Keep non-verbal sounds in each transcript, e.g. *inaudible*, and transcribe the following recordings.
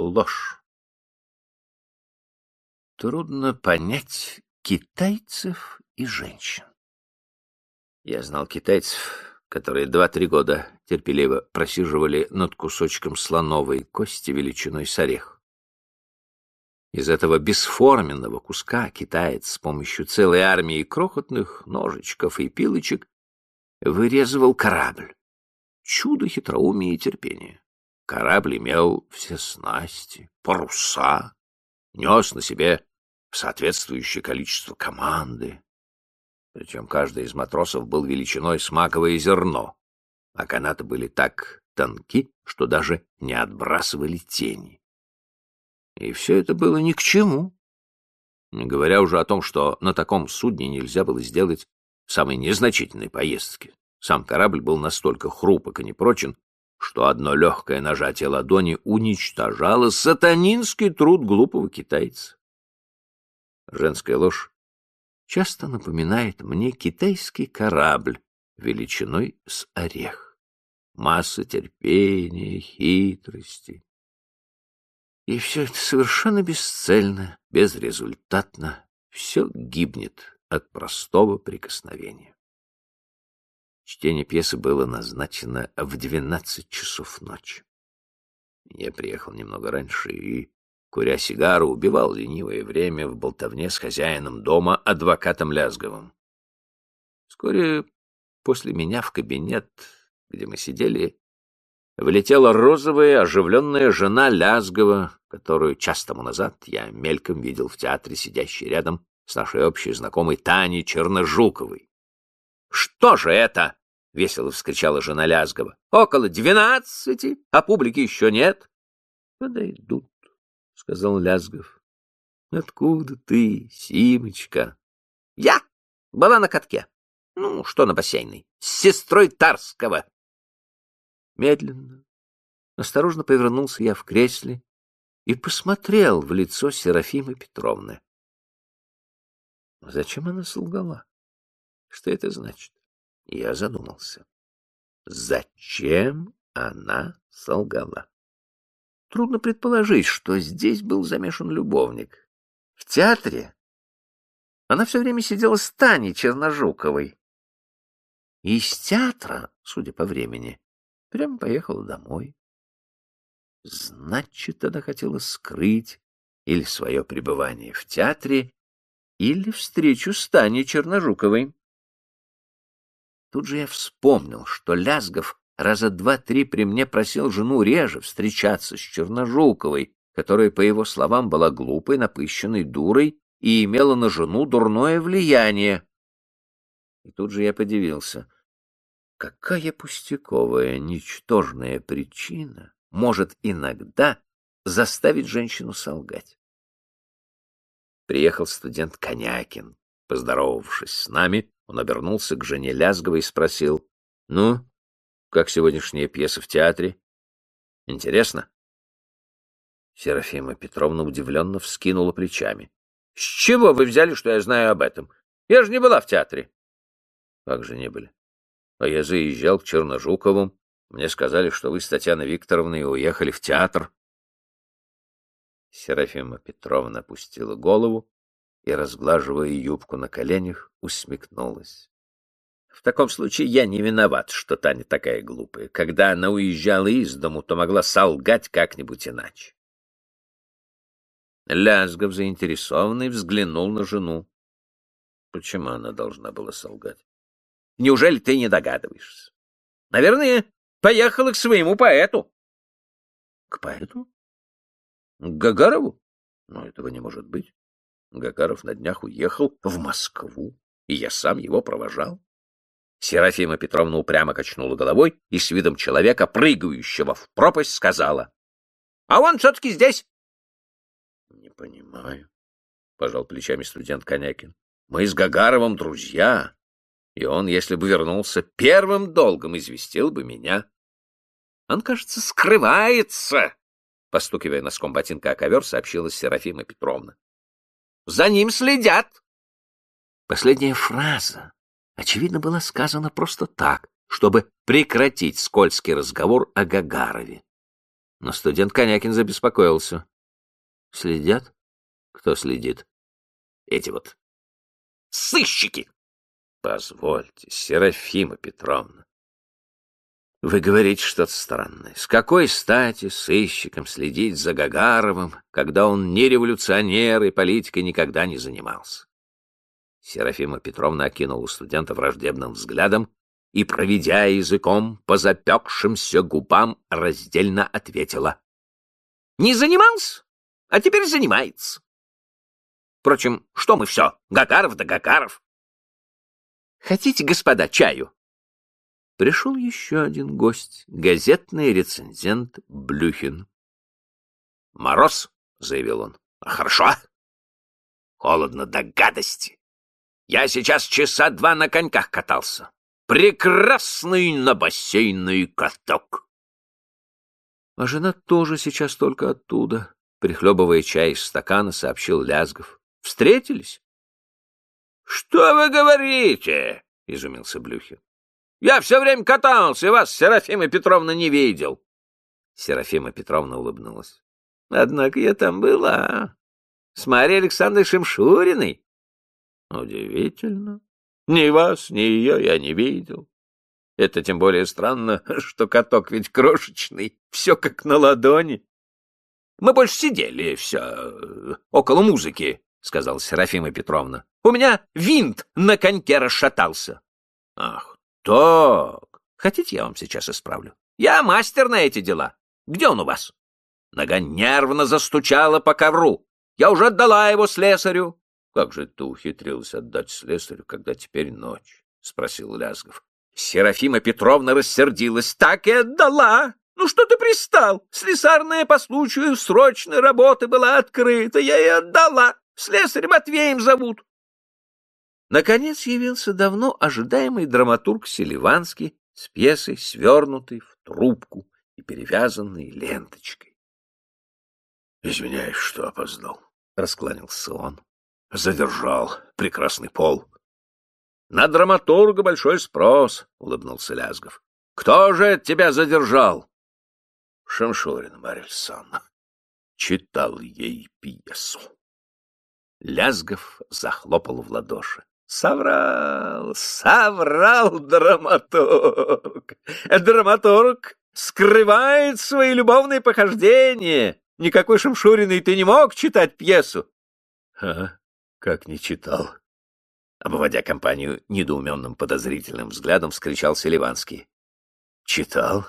ложь. Трудно понять китайцев и женщин. Я знал китайцев, которые два-три года терпеливо просиживали над кусочком слоновой кости величиной с орех. Из этого бесформенного куска китаец с помощью целой армии крохотных ножичков и пилочек вырезывал корабль. Чудо хитроумия и терпения. Корабль имел все снасти, паруса, нес на себе соответствующее количество команды. Причем каждый из матросов был величиной с маковое зерно, а канаты были так тонки, что даже не отбрасывали тени. И все это было ни к чему. Не говоря уже о том, что на таком судне нельзя было сделать самой незначительной поездки. Сам корабль был настолько хрупок и непрочен, что одно легкое нажатие ладони уничтожало сатанинский труд глупого китайца. Женская ложь часто напоминает мне китайский корабль величиной с орех. Масса терпения, хитрости. И все это совершенно бесцельно, безрезультатно. Все гибнет от простого прикосновения. Чтение пьесы было назначено в двенадцать часов ночи. Я приехал немного раньше и, куря сигару, убивал ленивое время в болтовне с хозяином дома, адвокатом Лязговым. Вскоре после меня в кабинет, где мы сидели, влетела розовая, оживленная жена Лязгова, которую час тому назад я мельком видел в театре, сидящей рядом с нашей общей знакомой Таней Черножуковой. — Что же это? — весело вскричала жена Лязгова. — Около двенадцати, а публики еще нет. — Подойдут, — сказал Лязгов. — Откуда ты, Симочка? — Я была на катке. Ну, что на бассейной? С сестрой Тарского. Медленно, осторожно повернулся я в кресле и посмотрел в лицо Серафимы Петровны. Зачем она солгала? Что это значит? Я задумался. Зачем она солгала? Трудно предположить, что здесь был замешан любовник. В театре она все время сидела с Таней Черножуковой. И из театра, судя по времени, прямо поехала домой. Значит, она хотела скрыть или свое пребывание в театре, или встречу с Таней Черножуковой. Тут же я вспомнил, что Лязгов раза два-три при мне просил жену реже встречаться с Черножуковой, которая, по его словам, была глупой, напыщенной дурой и имела на жену дурное влияние. И тут же я подивился. Какая пустяковая, ничтожная причина может иногда заставить женщину солгать? Приехал студент Конякин. Поздоровавшись с нами, он обернулся к жене Лязговой и спросил, «Ну, как сегодняшняя пьеса в театре? Интересно?» Серафима Петровна удивленно вскинула плечами. «С чего вы взяли, что я знаю об этом? Я же не была в театре». «Как же не были? А я заезжал к Черножуковым. Мне сказали, что вы с Татьяной Викторовной уехали в театр». Серафима Петровна опустила голову и, разглаживая юбку на коленях, усмехнулась. В таком случае я не виноват, что Таня такая глупая. Когда она уезжала из дому, то могла солгать как-нибудь иначе. Лязгов, заинтересованный, взглянул на жену. Почему она должна была солгать? Неужели ты не догадываешься? Наверное, поехала к своему поэту. К поэту? К Гагарову? Но этого не может быть. Гагаров на днях уехал в Москву, и я сам его провожал. Серафима Петровна упрямо качнула головой и с видом человека, прыгающего в пропасть, сказала. — А он все-таки здесь. — Не понимаю, — пожал плечами студент Конякин. — Мы с Гагаровым друзья, и он, если бы вернулся, первым долгом известил бы меня. — Он, кажется, скрывается, — постукивая носком ботинка о ковер, сообщила Серафима Петровна. За ним следят. Последняя фраза, очевидно, была сказана просто так, чтобы прекратить скользкий разговор о Гагарове. Но студент Конякин забеспокоился. Следят? Кто следит? Эти вот сыщики. Позвольте, Серафима Петровна. Вы говорите что-то странное. С какой стати сыщикам следить за Гагаровым, когда он не революционер и политикой никогда не занимался? Серафима Петровна окинула студента враждебным взглядом и, проведя языком по запекшимся губам, раздельно ответила. — Не занимался, а теперь занимается. Впрочем, что мы все, Гагаров да Гагаров. Хотите, господа, чаю? Пришел еще один гость, газетный рецензент Блюхин. — Мороз, — заявил он. — Хорошо. Холодно до гадости. Я сейчас часа два на коньках катался. Прекрасный на бассейный каток. А жена тоже сейчас только оттуда, прихлебывая чай из стакана, сообщил Лязгов. Встретились? — Что вы говорите? — изумился Блюхин. — Я все время катался, и вас, Серафима Петровна, не видел. Серафима Петровна улыбнулась. — Однако я там была. С Марией Александрой Шимшуриной. — Удивительно. Ни вас, ни ее я не видел. Это тем более странно, *laughs* что каток ведь крошечный, все как на ладони. Мы больше сидели все около музыки, — сказала Серафима Петровна. — У меня винт на коньке расшатался. — Ах, так. Хотите, я вам сейчас исправлю? Я мастер на эти дела. Где он у вас? Нога нервно застучала по ковру. Я уже отдала его слесарю. — Как же ты ухитрилась отдать слесарю, когда теперь ночь? — спросил Лязгов. Серафима Петровна рассердилась. — Так и отдала. Ну что ты пристал? Слесарная по случаю срочной работы была открыта. Я и отдала. Слесарь Матвеем зовут. Наконец явился давно ожидаемый драматург Селиванский с пьесой, свернутой в трубку и перевязанной ленточкой. — Извиняюсь, что опоздал, — раскланялся он. — Задержал прекрасный пол. — На драматурга большой спрос, — улыбнулся Лязгов. — Кто же тебя задержал? — Шамшурина Марья Александровна. Читал ей пьесу. Лязгов захлопал в ладоши. Соврал, соврал драматург. Драматург скрывает свои любовные похождения. Никакой Шамшуриной ты не мог читать пьесу. А, как не читал. Обводя компанию недоуменным подозрительным взглядом, вскричал Селиванский. Читал?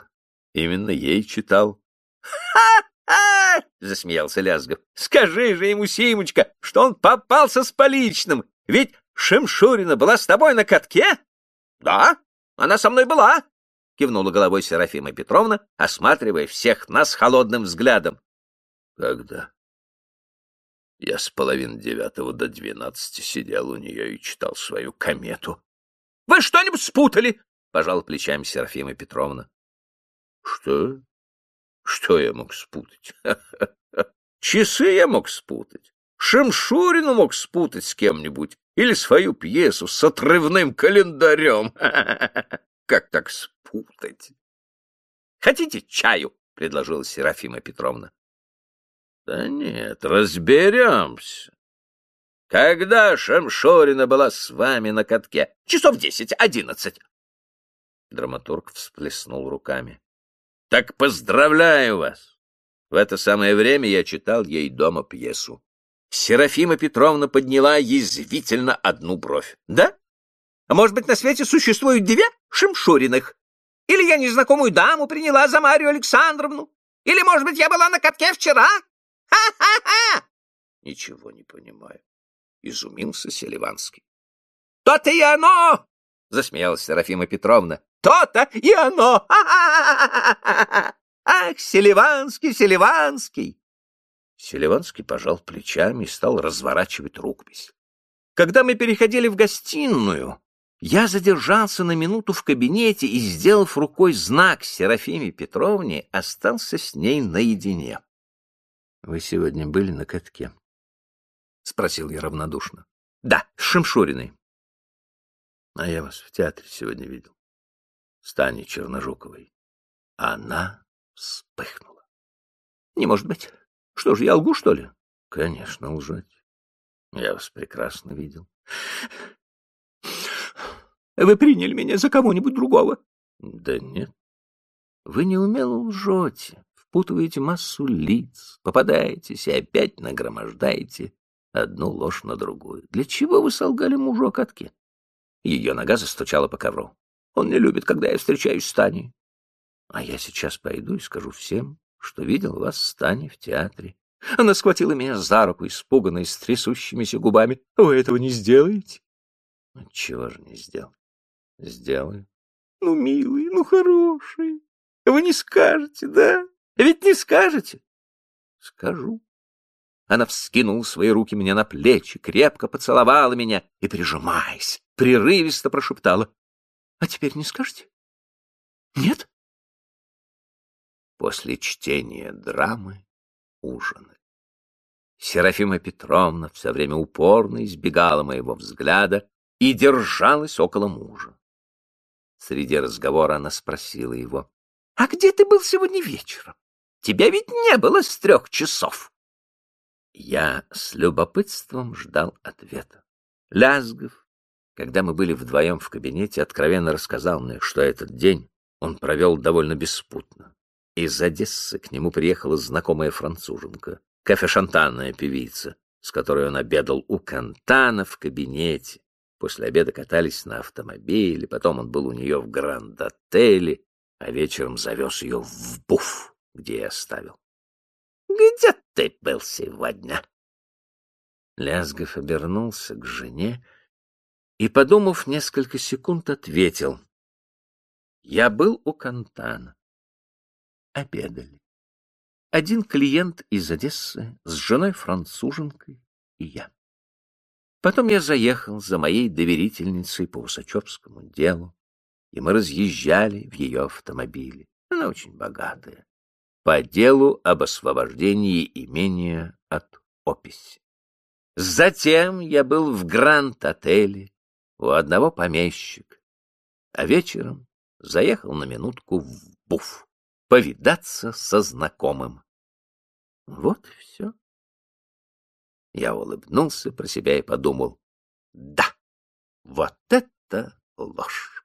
Именно ей читал. Засмеялся Лязгов. «Скажи же ему, Симочка, что он попался с поличным. Ведь Шемшурина была с тобой на катке?» «Да, она со мной была», — кивнула головой Серафима Петровна, осматривая всех нас холодным взглядом. «Когда?» Я с половины девятого до двенадцати сидел у нее и читал свою комету. — Вы что-нибудь спутали? — пожал плечами Серафима Петровна. — Что? Что я мог спутать? *laughs* Часы я мог спутать. Шемшурину мог спутать с кем-нибудь. Или свою пьесу с отрывным календарем. *laughs* Как так спутать? Хотите чаю? — предложила Серафима Петровна. — Да нет, разберемся. Когда Шамшорина была с вами на катке? Часов десять, одиннадцать. Драматург всплеснул руками. Так поздравляю вас! В это самое время я читал ей дома пьесу. Серафима Петровна подняла язвительно одну бровь. Да? А может быть, на свете существуют две Шимшуриных? Или я незнакомую даму приняла за Марию Александровну? Или, может быть, я была на катке вчера? Ха-ха-ха! Ничего не понимаю. Изумился Селиванский. То-то и оно! Засмеялась Серафима Петровна. То-то и оно! Ах, Селиванский, Селиванский! Селиванский пожал плечами и стал разворачивать рукопись. Когда мы переходили в гостиную, я задержался на минуту в кабинете и, сделав рукой знак Серафиме Петровне, остался с ней наедине. — Вы сегодня были на катке? — спросил я равнодушно. — Да, с Шимшуриной. — А я вас в театре сегодня видел с Таней Черножуковой. Она вспыхнула. Не может быть. Что же, я лгу, что ли? Конечно, лжете. Я вас прекрасно видел. Вы приняли меня за кого-нибудь другого? Да нет. Вы неумело лжете, впутываете массу лиц, попадаетесь и опять нагромождаете одну ложь на другую. Для чего вы солгали мужу о катке? Ее нога застучала по ковру. Он не любит, когда я встречаюсь с Таней. А я сейчас пойду и скажу всем, что видел вас с Таней в театре. Она схватила меня за руку, испуганной, с трясущимися губами. Вы этого не сделаете? Чего же не сделал? Сделаю. Ну, милый, ну, хороший. Вы не скажете, да? Ведь не скажете. Скажу. Она вскинула свои руки мне на плечи, крепко поцеловала меня и, прижимаясь, прерывисто прошептала. — А теперь не скажете? — Нет? После чтения драмы ужинали. Серафима Петровна все время упорно избегала моего взгляда и держалась около мужа. Среди разговора она спросила его. — А где ты был сегодня вечером? Тебя ведь не было с трех часов. Я с любопытством ждал ответа. Лязгов, когда мы были вдвоем в кабинете, откровенно рассказал мне, что этот день он провел довольно беспутно. Из Одессы к нему приехала знакомая француженка, кафе-шантанная певица, с которой он обедал у Кантана в кабинете. После обеда катались на автомобиле, потом он был у нее в гранд-отеле, а вечером завез ее в буф, где я оставил. — Где ты был сегодня? Лязгов обернулся к жене и, подумав несколько секунд, ответил. — Я был у Кантана обедали. Один клиент из Одессы с женой-француженкой и я. Потом я заехал за моей доверительницей по Усачевскому делу, и мы разъезжали в ее автомобиле. Она очень богатая. По делу об освобождении имения от описи. Затем я был в Гранд-отеле у одного помещика, а вечером заехал на минутку в Буф повидаться со знакомым. Вот и все. Я улыбнулся про себя и подумал, да, вот это ложь.